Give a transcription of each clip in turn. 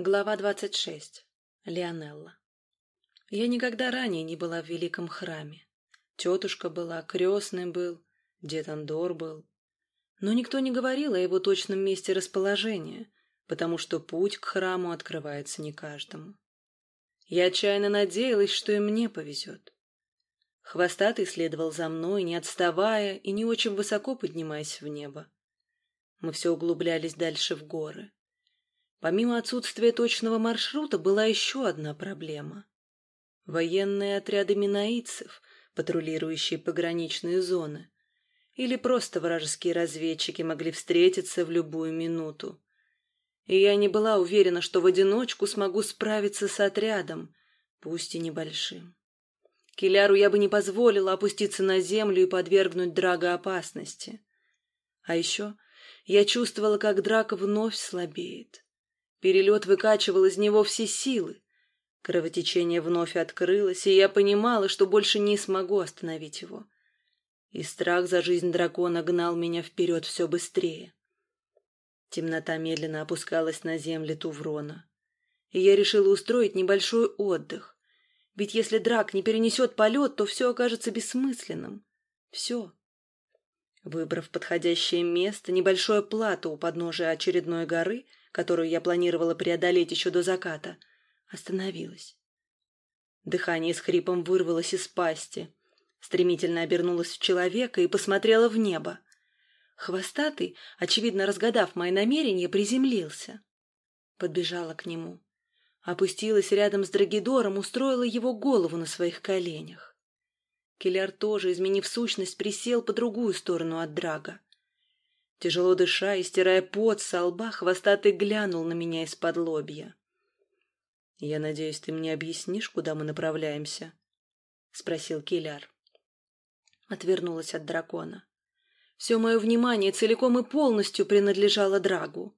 Глава двадцать шесть. Леонелла. Я никогда ранее не была в великом храме. Тетушка была, крестный был, дед Андор был. Но никто не говорил о его точном месте расположения, потому что путь к храму открывается не каждому. Я отчаянно надеялась, что и мне повезет. Хвостатый следовал за мной, не отставая и не очень высоко поднимаясь в небо. Мы все углублялись дальше в горы. Помимо отсутствия точного маршрута была еще одна проблема. Военные отряды минаидцев, патрулирующие пограничные зоны, или просто вражеские разведчики могли встретиться в любую минуту. И я не была уверена, что в одиночку смогу справиться с отрядом, пусть и небольшим. Киляру я бы не позволила опуститься на землю и подвергнуть Драга опасности. А еще я чувствовала, как Драк вновь слабеет. Перелет выкачивал из него все силы. Кровотечение вновь открылось, и я понимала, что больше не смогу остановить его. И страх за жизнь дракона гнал меня вперед все быстрее. Темнота медленно опускалась на земли Туврона. И я решила устроить небольшой отдых. Ведь если драк не перенесет полет, то все окажется бессмысленным. Все. Выбрав подходящее место, небольшое плато у подножия очередной горы — которую я планировала преодолеть еще до заката, остановилась. Дыхание с хрипом вырвалось из пасти, стремительно обернулась в человека и посмотрела в небо. Хвостатый, очевидно разгадав мои намерения, приземлился. Подбежала к нему. Опустилась рядом с Драгидором, устроила его голову на своих коленях. Келяр тоже, изменив сущность, присел по другую сторону от Драга. Тяжело дыша и стирая пот со лба, хвостатый глянул на меня из-под лобья. «Я надеюсь, ты мне объяснишь, куда мы направляемся?» — спросил Киляр. Отвернулась от дракона. Все мое внимание целиком и полностью принадлежало Драгу.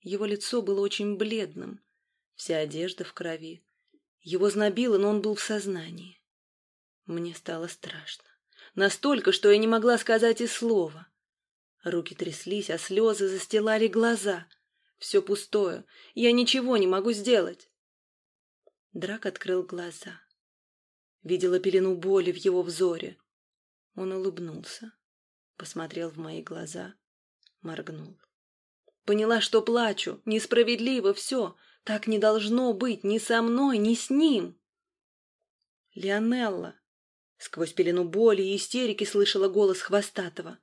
Его лицо было очень бледным, вся одежда в крови. Его знобило, но он был в сознании. Мне стало страшно. Настолько, что я не могла сказать и слова. Руки тряслись, а слезы застилали глаза. Все пустое. Я ничего не могу сделать. Драк открыл глаза. Видела пелену боли в его взоре. Он улыбнулся, посмотрел в мои глаза, моргнул. Поняла, что плачу. Несправедливо все. Так не должно быть ни со мной, ни с ним. Леонелла. Сквозь пелену боли и истерики слышала голос Хвостатого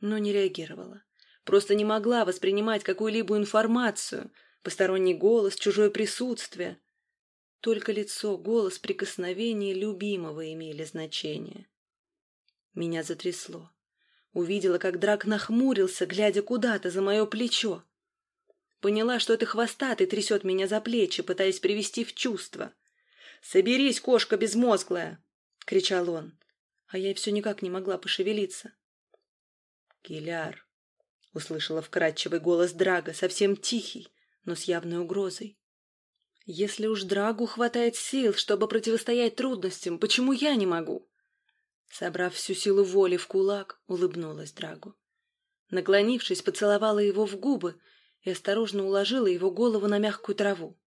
но не реагировала. Просто не могла воспринимать какую-либо информацию, посторонний голос, чужое присутствие. Только лицо, голос, прикосновение любимого имели значение. Меня затрясло. Увидела, как Драк нахмурился, глядя куда-то за мое плечо. Поняла, что это хвостатый трясет меня за плечи, пытаясь привести в чувство. «Соберись, кошка безмозглая!» — кричал он. А я все никак не могла пошевелиться. «Киляр!» — услышала вкрадчивый голос Драга, совсем тихий, но с явной угрозой. «Если уж Драгу хватает сил, чтобы противостоять трудностям, почему я не могу?» Собрав всю силу воли в кулак, улыбнулась Драгу. Наклонившись, поцеловала его в губы и осторожно уложила его голову на мягкую траву.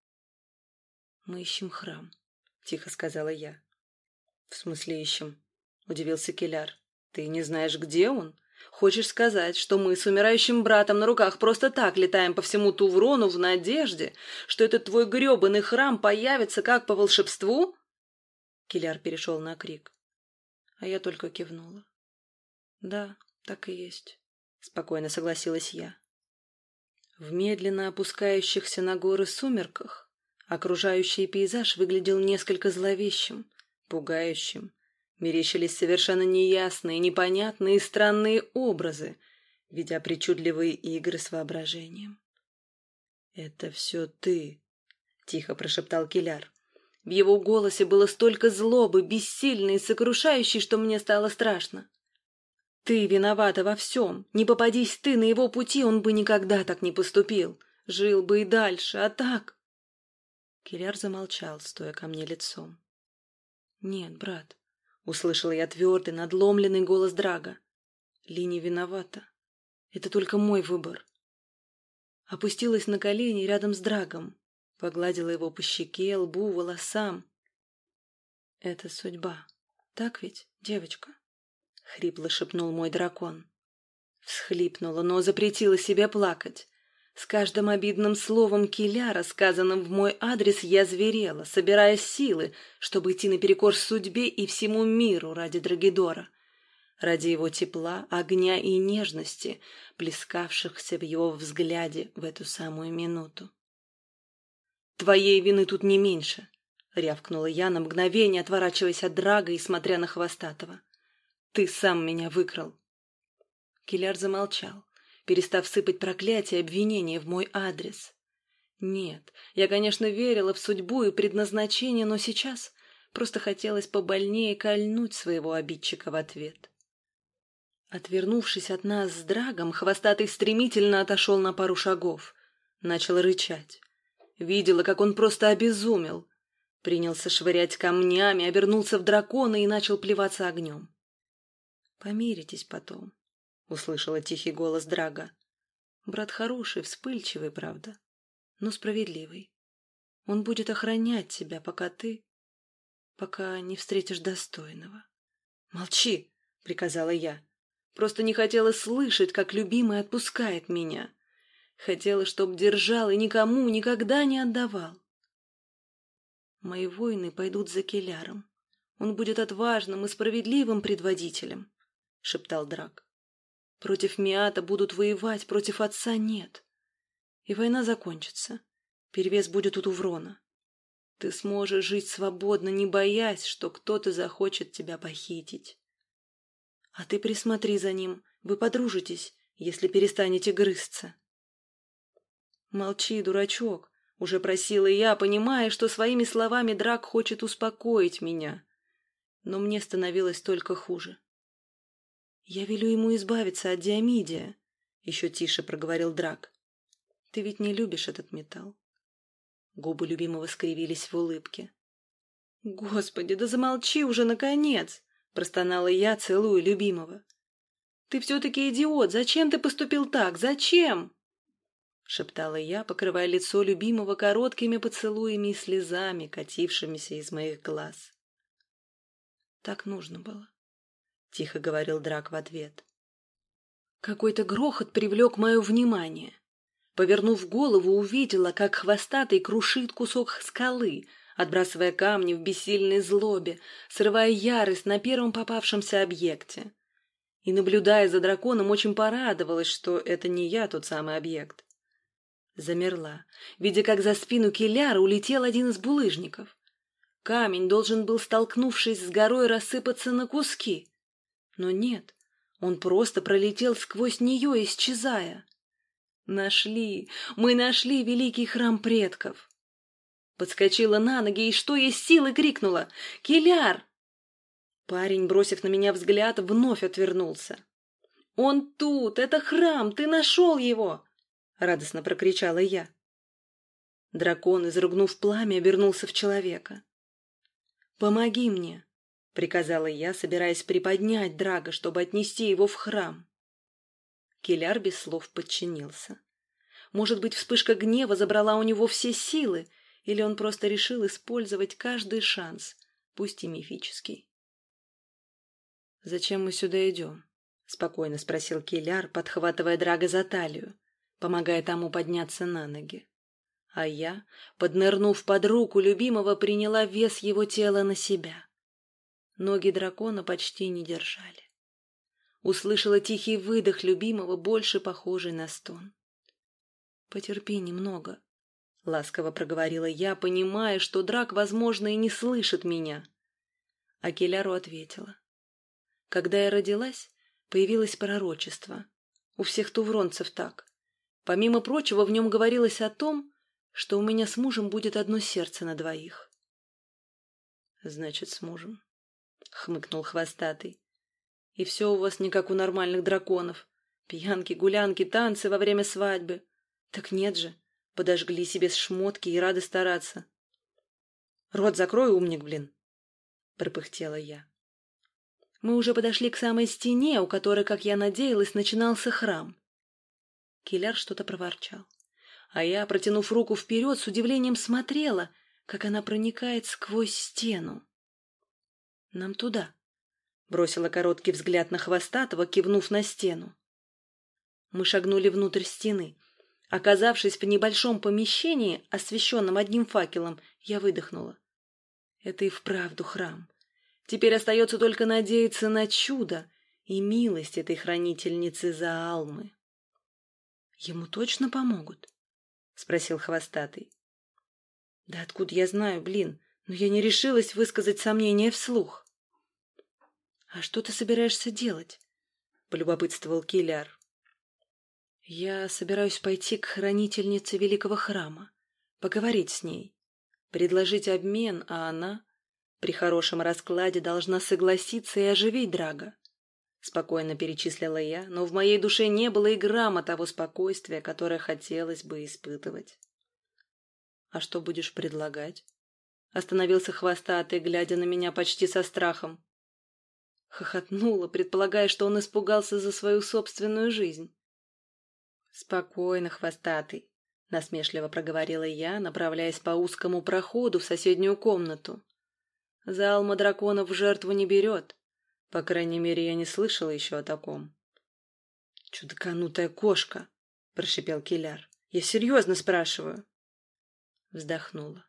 «Мы ищем храм», — тихо сказала я. «В смысле ищем?» — удивился Келяр. «Ты не знаешь, где он?» Хочешь сказать, что мы с умирающим братом на руках просто так летаем по всему Туврону в надежде, что этот твой гребаный храм появится как по волшебству?» Киляр перешел на крик. А я только кивнула. «Да, так и есть», — спокойно согласилась я. В медленно опускающихся на горы сумерках окружающий пейзаж выглядел несколько зловещим, пугающим, Мерещились совершенно неясные, непонятные и странные образы, ведя причудливые игры с воображением. «Это все ты», — тихо прошептал Киляр. В его голосе было столько злобы, бессильной и сокрушающей, что мне стало страшно. «Ты виновата во всем. Не попадись ты на его пути, он бы никогда так не поступил. Жил бы и дальше, а так...» Киляр замолчал, стоя ко мне лицом. «Нет, брат, Услышала я твердый, надломленный голос Драга. Ли не виновата. Это только мой выбор. Опустилась на колени рядом с Драгом, Погладила его по щеке, лбу, волосам. Это судьба. Так ведь, девочка? Хрипло шепнул мой дракон. Всхлипнула, но запретила себе плакать. С каждым обидным словом киля, рассказанным в мой адрес, я зверела, собирая силы, чтобы идти наперекор судьбе и всему миру ради Драгидора, ради его тепла, огня и нежности, плескавшихся в его взгляде в эту самую минуту. «Твоей вины тут не меньше», — рявкнула я на мгновение, отворачиваясь от Драга и смотря на Хвостатого. «Ты сам меня выкрал». Киляр замолчал перестав сыпать проклятия и обвинения в мой адрес. Нет, я, конечно, верила в судьбу и предназначение, но сейчас просто хотелось побольнее кольнуть своего обидчика в ответ. Отвернувшись от нас с Драгом, хвостатый стремительно отошел на пару шагов. Начал рычать. Видела, как он просто обезумел. Принялся швырять камнями, обернулся в дракона и начал плеваться огнем. Помиритесь потом. — услышала тихий голос Драга. «Брат хороший, вспыльчивый, правда, но справедливый. Он будет охранять тебя, пока ты... пока не встретишь достойного». «Молчи!» — приказала я. «Просто не хотела слышать, как любимый отпускает меня. Хотела, чтоб держал и никому никогда не отдавал. Мои воины пойдут за Келяром. Он будет отважным и справедливым предводителем», — шептал Драк. Против Миата будут воевать, против отца нет. И война закончится. Перевес будет у Туврона. Ты сможешь жить свободно, не боясь, что кто-то захочет тебя похитить. А ты присмотри за ним, вы подружитесь, если перестанете грызться. Молчи, дурачок, уже просила я, понимая, что своими словами Драк хочет успокоить меня. Но мне становилось только хуже. «Я велю ему избавиться от диамидия», — еще тише проговорил Драк. «Ты ведь не любишь этот металл». Губы любимого скривились в улыбке. «Господи, да замолчи уже, наконец!» — простонала я, целую любимого. «Ты все-таки идиот! Зачем ты поступил так? Зачем?» — шептала я, покрывая лицо любимого короткими поцелуями и слезами, катившимися из моих глаз. Так нужно было тихо говорил Драк в ответ. Какой-то грохот привлек мое внимание. Повернув голову, увидела, как хвостатый крушит кусок скалы, отбрасывая камни в бессильной злобе, срывая ярость на первом попавшемся объекте. И, наблюдая за драконом, очень порадовалась, что это не я тот самый объект. Замерла, видя, как за спину Киляра улетел один из булыжников. Камень должен был, столкнувшись с горой, рассыпаться на куски. Но нет, он просто пролетел сквозь нее, исчезая. Нашли, мы нашли великий храм предков. Подскочила на ноги и что есть силы крикнула «Киляр!». Парень, бросив на меня взгляд, вновь отвернулся. «Он тут! Это храм! Ты нашел его!» — радостно прокричала я. Дракон, изругнув пламя, обернулся в человека. «Помоги мне!» — приказала я, собираясь приподнять Драга, чтобы отнести его в храм. Келяр без слов подчинился. Может быть, вспышка гнева забрала у него все силы, или он просто решил использовать каждый шанс, пусть и мифический. «Зачем мы сюда идем?» — спокойно спросил Келяр, подхватывая Драга за талию, помогая тому подняться на ноги. А я, поднырнув под руку любимого, приняла вес его тела на себя. Ноги дракона почти не держали. Услышала тихий выдох любимого, больше похожий на стон. «Потерпи немного», — ласково проговорила я, понимая, что драк, возможно, и не слышит меня. А Келяру ответила. «Когда я родилась, появилось пророчество. У всех тувронцев так. Помимо прочего, в нем говорилось о том, что у меня с мужем будет одно сердце на двоих». «Значит, с мужем», — хмыкнул хвостатый. «И все у вас не как у нормальных драконов. Пьянки, гулянки, танцы во время свадьбы. Так нет же, подожгли себе шмотки и рады стараться». «Рот закрой, умник, блин!» — пропыхтела я. Мы уже подошли к самой стене, у которой, как я надеялась, начинался храм. Киляр что-то проворчал. А я, протянув руку вперед, с удивлением смотрела, как она проникает сквозь стену. «Нам туда», — бросила короткий взгляд на Хвостатого, кивнув на стену. Мы шагнули внутрь стены. Оказавшись в небольшом помещении, освещенном одним факелом, я выдохнула. Это и вправду храм. Теперь остается только надеяться на чудо и милость этой хранительницы Заалмы. Ему точно помогут? — спросил хвостатый. — Да откуда я знаю, блин, но я не решилась высказать сомнения вслух. — А что ты собираешься делать? — полюбопытствовал Киляр. — Я собираюсь пойти к хранительнице великого храма, поговорить с ней, предложить обмен, а она при хорошем раскладе должна согласиться и оживить Драга. Спокойно перечислила я, но в моей душе не было и грамма того спокойствия, которое хотелось бы испытывать. «А что будешь предлагать?» Остановился хвостатый, глядя на меня почти со страхом. Хохотнула, предполагая, что он испугался за свою собственную жизнь. «Спокойно, хвостатый», — насмешливо проговорила я, направляясь по узкому проходу в соседнюю комнату. «Залма драконов в жертву не берет, по крайней мере, я не слышала еще о таком. «Чудаканутая кошка!» — прошипел Киляр. «Я серьезно спрашиваю!» Вздохнула.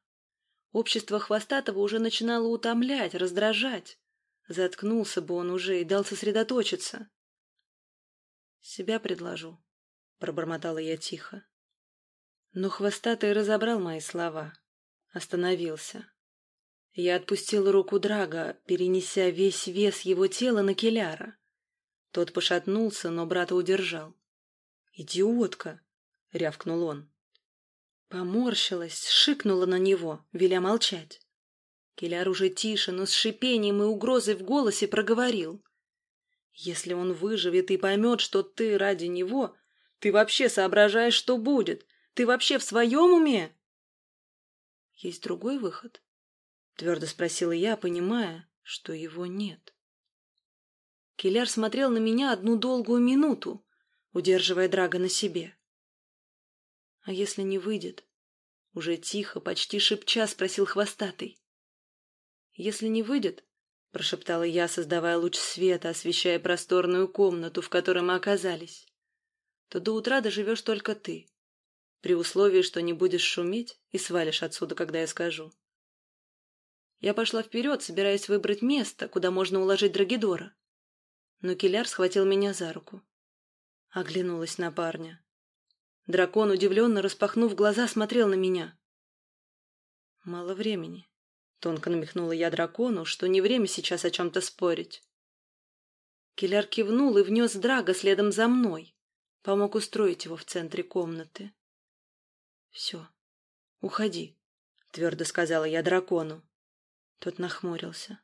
Общество Хвостатого уже начинало утомлять, раздражать. Заткнулся бы он уже и дал сосредоточиться. «Себя предложу», — пробормотала я тихо. Но Хвостатый разобрал мои слова. Остановился. Я отпустил руку Драга, перенеся весь вес его тела на Келяра. Тот пошатнулся, но брата удержал. «Идиотка!» — рявкнул он. Поморщилась, шикнула на него, веля молчать. Келяр уже тише, но с шипением и угрозой в голосе проговорил. «Если он выживет и поймет, что ты ради него, ты вообще соображаешь, что будет? Ты вообще в своем уме?» «Есть другой выход?» — твердо спросила я, понимая, что его нет. Киляр смотрел на меня одну долгую минуту, удерживая Драга на себе. «А если не выйдет?» — уже тихо, почти шепча спросил хвостатый. «Если не выйдет?» — прошептала я, создавая луч света, освещая просторную комнату, в которой мы оказались. «То до утра доживешь только ты, при условии, что не будешь шуметь и свалишь отсюда, когда я скажу». Я пошла вперед, собираясь выбрать место, куда можно уложить Драгидора. Но Киляр схватил меня за руку. Оглянулась на парня. Дракон, удивленно распахнув глаза, смотрел на меня. «Мало времени», — тонко намекнула я дракону, что не время сейчас о чем-то спорить. Киляр кивнул и внес Драга следом за мной. Помог устроить его в центре комнаты. «Все, уходи», — твердо сказала я дракону. Тот нахмурился.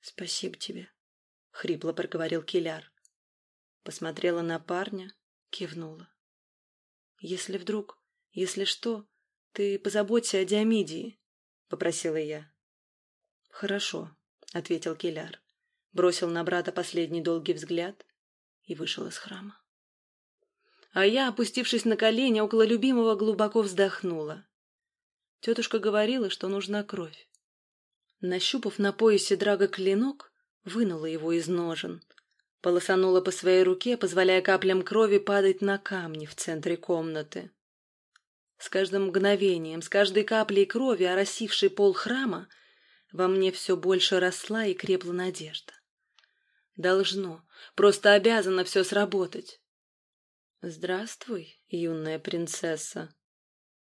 «Спасибо тебе», — хрипло проговорил Киляр. Посмотрела на парня, кивнула. «Если вдруг, если что, ты позаботься о Диамидии», — попросила я. «Хорошо», — ответил Киляр, бросил на брата последний долгий взгляд и вышел из храма. А я, опустившись на колени около любимого, глубоко вздохнула. Тетушка говорила, что нужна кровь. Нащупав на поясе драга клинок, вынула его из ножен. Полосанула по своей руке, позволяя каплям крови падать на камни в центре комнаты. С каждым мгновением, с каждой каплей крови, оросившей пол храма, во мне все больше росла и крепла надежда. Должно, просто обязано все сработать. «Здравствуй, юная принцесса»,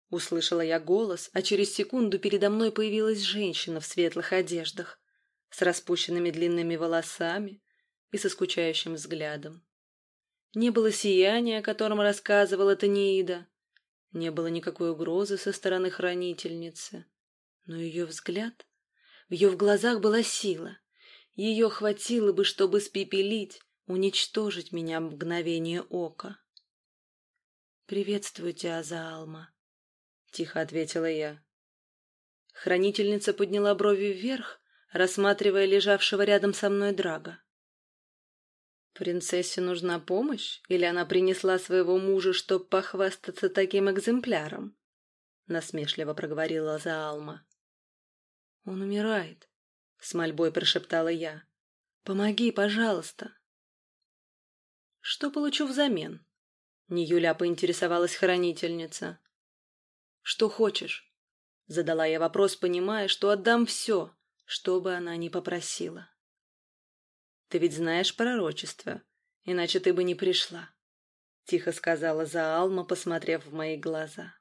Услышала я голос, а через секунду передо мной появилась женщина в светлых одеждах, с распущенными длинными волосами и со скучающим взглядом. Не было сияния, о котором рассказывала Таниида, не было никакой угрозы со стороны хранительницы, но ее взгляд, в ее глазах была сила. Ее хватило бы, чтобы спепелить, уничтожить меня в мгновение ока. «Приветствую тебя, Заалма», — тихо ответила я. Хранительница подняла брови вверх, рассматривая лежавшего рядом со мной драга. Принцессе нужна помощь? Или она принесла своего мужа, чтобы похвастаться таким экземпляром? Насмешливо проговорила Заалма. Он умирает, с мольбой прошептала я. Помоги, пожалуйста. Что получу взамен? Не Юля поинтересовалась хранительница. Что хочешь? Задала я вопрос, понимая, что отдам все, что бы она ни попросила. Ты ведь знаешь пророчество, иначе ты бы не пришла, — тихо сказала Заалма, посмотрев в мои глаза.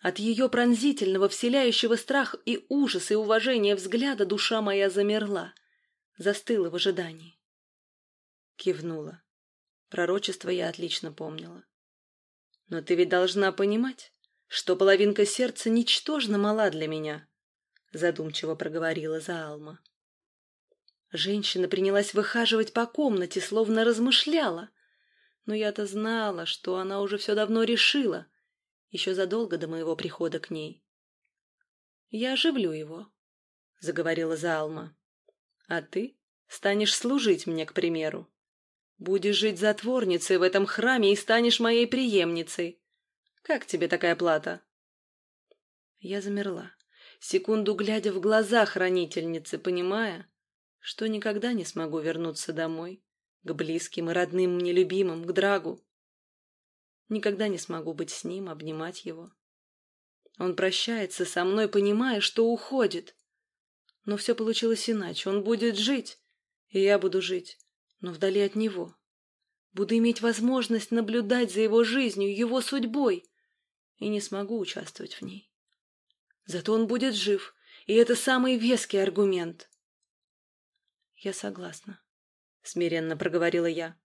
От ее пронзительного, вселяющего страх и ужас и уважение взгляда душа моя замерла, застыла в ожидании. Кивнула. Пророчество я отлично помнила. Но ты ведь должна понимать, что половинка сердца ничтожно мала для меня, задумчиво проговорила Заалма. Женщина принялась выхаживать по комнате, словно размышляла. Но я-то знала, что она уже все давно решила, еще задолго до моего прихода к ней. «Я оживлю его», — заговорила Залма. «А ты станешь служить мне, к примеру. Будешь жить затворницей в этом храме и станешь моей преемницей. Как тебе такая плата?» Я замерла, секунду глядя в глаза хранительницы, понимая, что никогда не смогу вернуться домой, к близким и родным мне любимым, к Драгу. Никогда не смогу быть с ним, обнимать его. Он прощается со мной, понимая, что уходит. Но все получилось иначе. Он будет жить, и я буду жить, но вдали от него. Буду иметь возможность наблюдать за его жизнью, его судьбой, и не смогу участвовать в ней. Зато он будет жив, и это самый веский аргумент. «Я согласна», — смиренно проговорила я.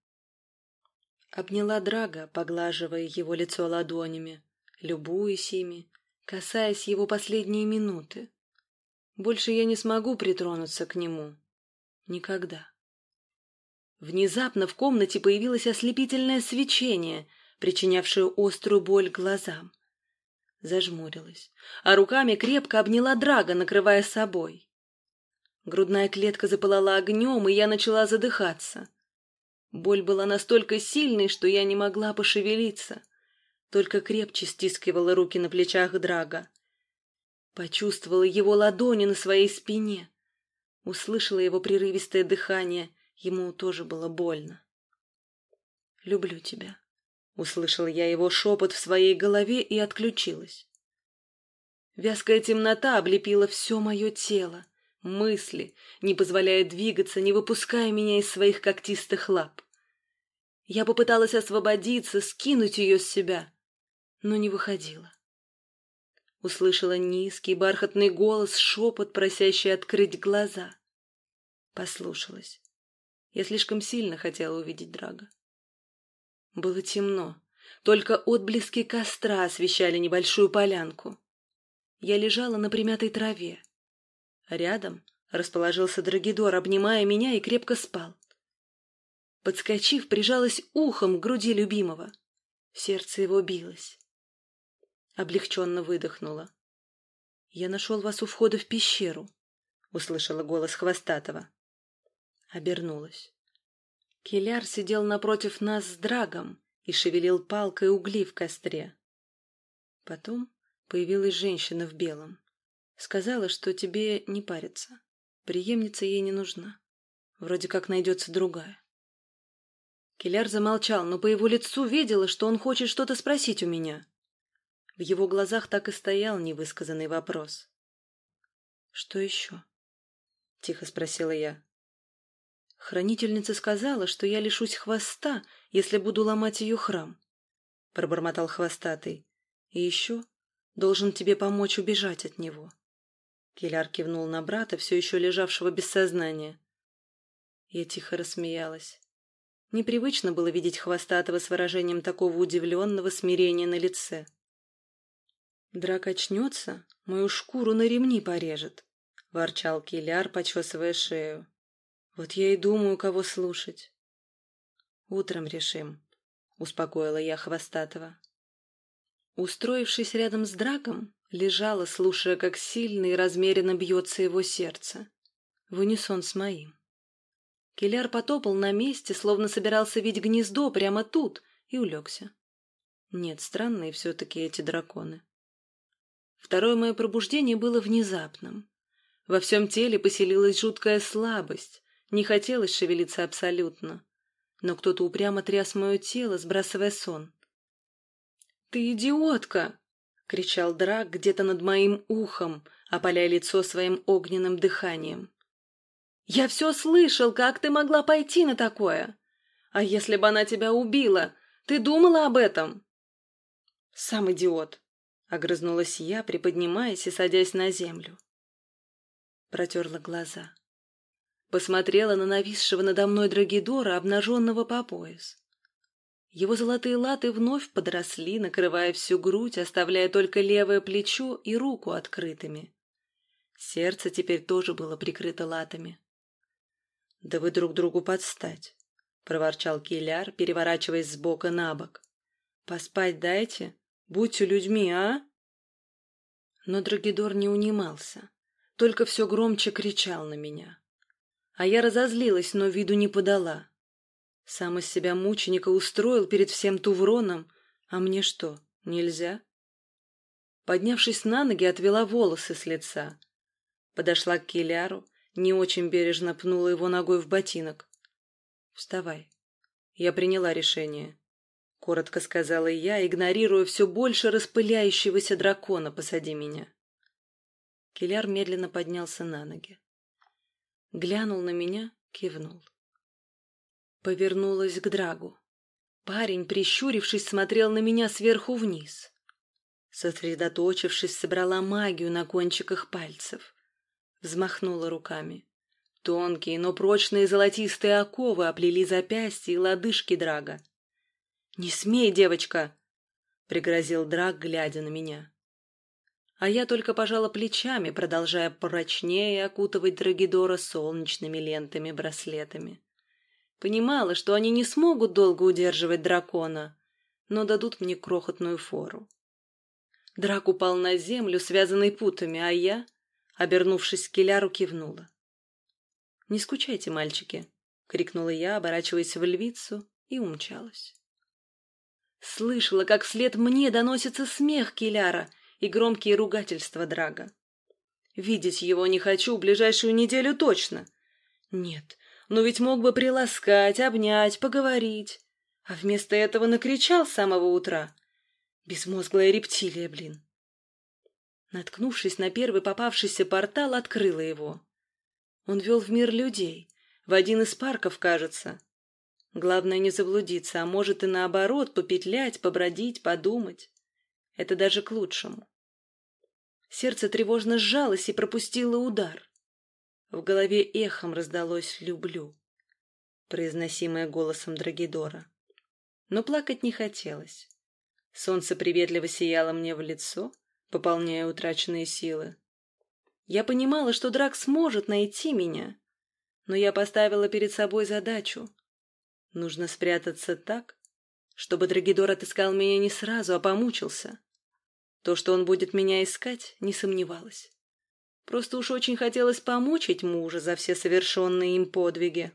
Обняла Драга, поглаживая его лицо ладонями, любуясь ими, касаясь его последние минуты. Больше я не смогу притронуться к нему. Никогда. Внезапно в комнате появилось ослепительное свечение, причинявшее острую боль глазам. Зажмурилась, а руками крепко обняла Драга, накрывая собой. Грудная клетка запылала огнем, и я начала задыхаться. Боль была настолько сильной, что я не могла пошевелиться, только крепче стискивала руки на плечах Драга. Почувствовала его ладони на своей спине, услышала его прерывистое дыхание, ему тоже было больно. «Люблю тебя», — услышала я его шепот в своей голове и отключилась. Вязкая темнота облепила все мое тело, мысли, не позволяя двигаться, не выпуская меня из своих когтистых лап. Я попыталась освободиться, скинуть ее с себя, но не выходила. Услышала низкий бархатный голос, шепот, просящий открыть глаза. Послушалась. Я слишком сильно хотела увидеть Драга. Было темно, только отблески костра освещали небольшую полянку. Я лежала на примятой траве, Рядом расположился Драгидор, обнимая меня и крепко спал. Подскочив, прижалась ухом к груди любимого. Сердце его билось. Облегченно выдохнула. «Я нашел вас у входа в пещеру», — услышала голос Хвостатого. Обернулась. Киляр сидел напротив нас с драгом и шевелил палкой угли в костре. Потом появилась женщина в белом. Сказала, что тебе не париться. Приемница ей не нужна. Вроде как найдется другая. Киляр замолчал, но по его лицу видела, что он хочет что-то спросить у меня. В его глазах так и стоял невысказанный вопрос. «Что еще?» — тихо спросила я. «Хранительница сказала, что я лишусь хвоста, если буду ломать ее храм», — пробормотал хвостатый. «И еще должен тебе помочь убежать от него». Киляр кивнул на брата, все еще лежавшего без сознания. Я тихо рассмеялась. Непривычно было видеть хвостатого с выражением такого удивленного смирения на лице. «Драк очнется, мою шкуру на ремни порежет», — ворчал Киляр, почесывая шею. «Вот я и думаю, кого слушать». «Утром решим», — успокоила я хвостатого. Устроившись рядом с Драком, лежала, слушая, как сильно и размеренно бьется его сердце, в унисон с моим. Келяр потопал на месте, словно собирался видеть гнездо прямо тут, и улегся. Нет, странные все-таки эти драконы. Второе мое пробуждение было внезапным. Во всем теле поселилась жуткая слабость, не хотелось шевелиться абсолютно. Но кто-то упрямо тряс мое тело, сбрасывая сон. «Ты идиотка!» — кричал Драк где-то над моим ухом, опаляя лицо своим огненным дыханием. «Я все слышал, как ты могла пойти на такое? А если бы она тебя убила, ты думала об этом?» «Сам идиот!» — огрызнулась я, приподнимаясь и садясь на землю. Протерла глаза. Посмотрела на нависшего надо мной Драгидора, обнаженного по пояс. Его золотые латы вновь подросли, накрывая всю грудь, оставляя только левое плечо и руку открытыми. Сердце теперь тоже было прикрыто латами. — Да вы друг другу подстать, — проворчал Киляр, переворачиваясь с бока на бок. — Поспать дайте, будьте людьми, а? Но Драгидор не унимался, только все громче кричал на меня. А я разозлилась, но виду не подала. Сам из себя мученика устроил перед всем Тувроном, а мне что, нельзя? Поднявшись на ноги, отвела волосы с лица. Подошла к Киляру, не очень бережно пнула его ногой в ботинок. «Вставай. Я приняла решение», — коротко сказала я, игнорируя все больше распыляющегося дракона позади меня. Киляр медленно поднялся на ноги. Глянул на меня, кивнул. Повернулась к Драгу. Парень, прищурившись, смотрел на меня сверху вниз. Сосредоточившись, собрала магию на кончиках пальцев. Взмахнула руками. Тонкие, но прочные золотистые оковы оплели запястья и лодыжки Драга. «Не смей, девочка!» — пригрозил Драг, глядя на меня. А я только пожала плечами, продолжая прочнее окутывать Драгидора солнечными лентами-браслетами. Понимала, что они не смогут долго удерживать дракона, но дадут мне крохотную фору. Драк упал на землю, связанный путами, а я, обернувшись к Келяру, кивнула. «Не скучайте, мальчики!» — крикнула я, оборачиваясь в львицу, и умчалась. Слышала, как вслед мне доносится смех Келяра и громкие ругательства Драга. Видеть его не хочу ближайшую неделю точно. Нет, но ведь мог бы приласкать, обнять, поговорить. А вместо этого накричал с самого утра. Безмозглая рептилия, блин. Наткнувшись на первый попавшийся портал, открыла его. Он вел в мир людей, в один из парков, кажется. Главное не заблудиться, а может и наоборот, попетлять, побродить, подумать. Это даже к лучшему. Сердце тревожно сжалось и пропустило удар. В голове эхом раздалось «люблю», произносимое голосом Драгидора. Но плакать не хотелось. Солнце приветливо сияло мне в лицо, пополняя утраченные силы. Я понимала, что Драк сможет найти меня, но я поставила перед собой задачу. Нужно спрятаться так, чтобы Драгидор отыскал меня не сразу, а помучился. То, что он будет меня искать, не сомневалась. Просто уж очень хотелось помучить мужа за все совершенные им подвиги.